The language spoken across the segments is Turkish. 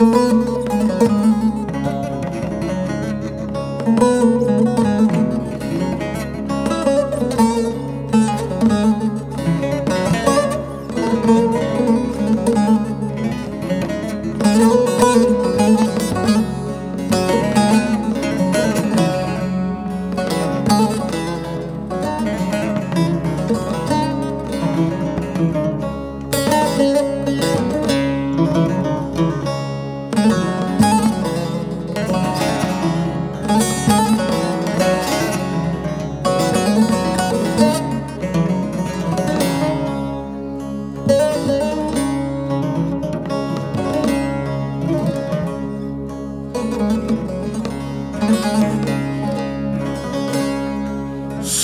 Müzik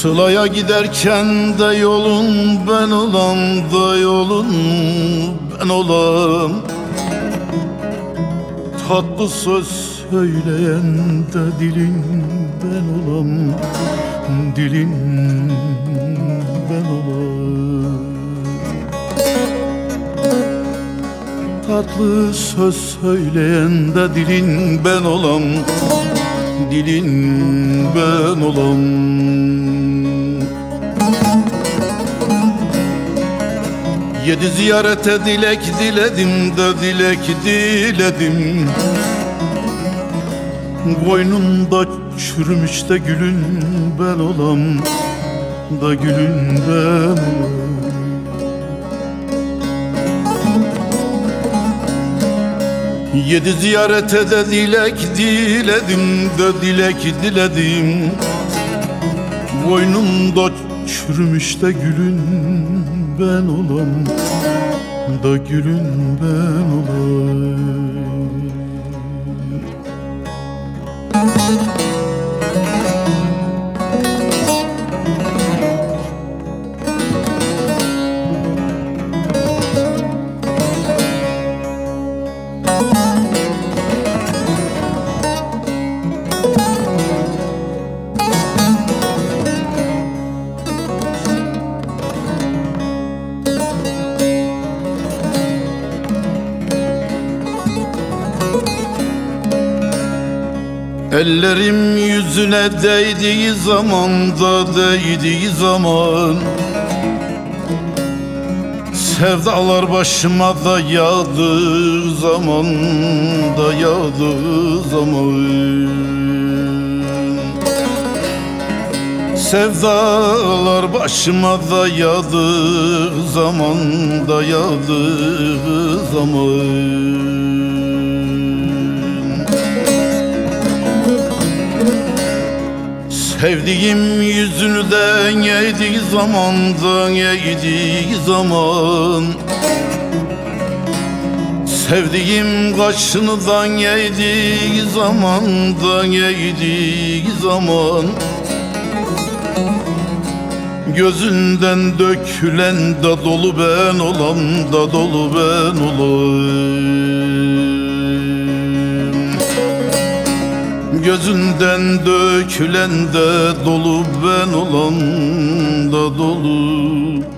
Sılaya giderken de yolun ben olam da yolun ben olam Tatlı söz söyleyen de dilin ben olam Dilin ben olam Tatlı söz söyleyen de dilin ben olam Dilin ben olam Yedi ziyarete dilek diledim de dilek diledim. Boynunda çürümüş de gülün ben olam Da gülün ben Yedi ziyarete de dilek diledim de dilek diledim. Boynumda çürümüş de gülün ben olam Da gülün ben olam Ellerim yüzüne değdiği zaman da değdiği zaman Sevdalar başıma da yağdığı zaman da yağdığı zaman Sevdalar başıma da yağdığı zaman da yağdığı zaman Sevdiğim yüzünden yediği zamandan yediği zaman. Sevdiğim kaşınıdan yediği zamandan yediği zaman. Gözünden dökülen da dolu ben olam da dolu ben olam Gözünden dökülen de dolu ben olam da dolu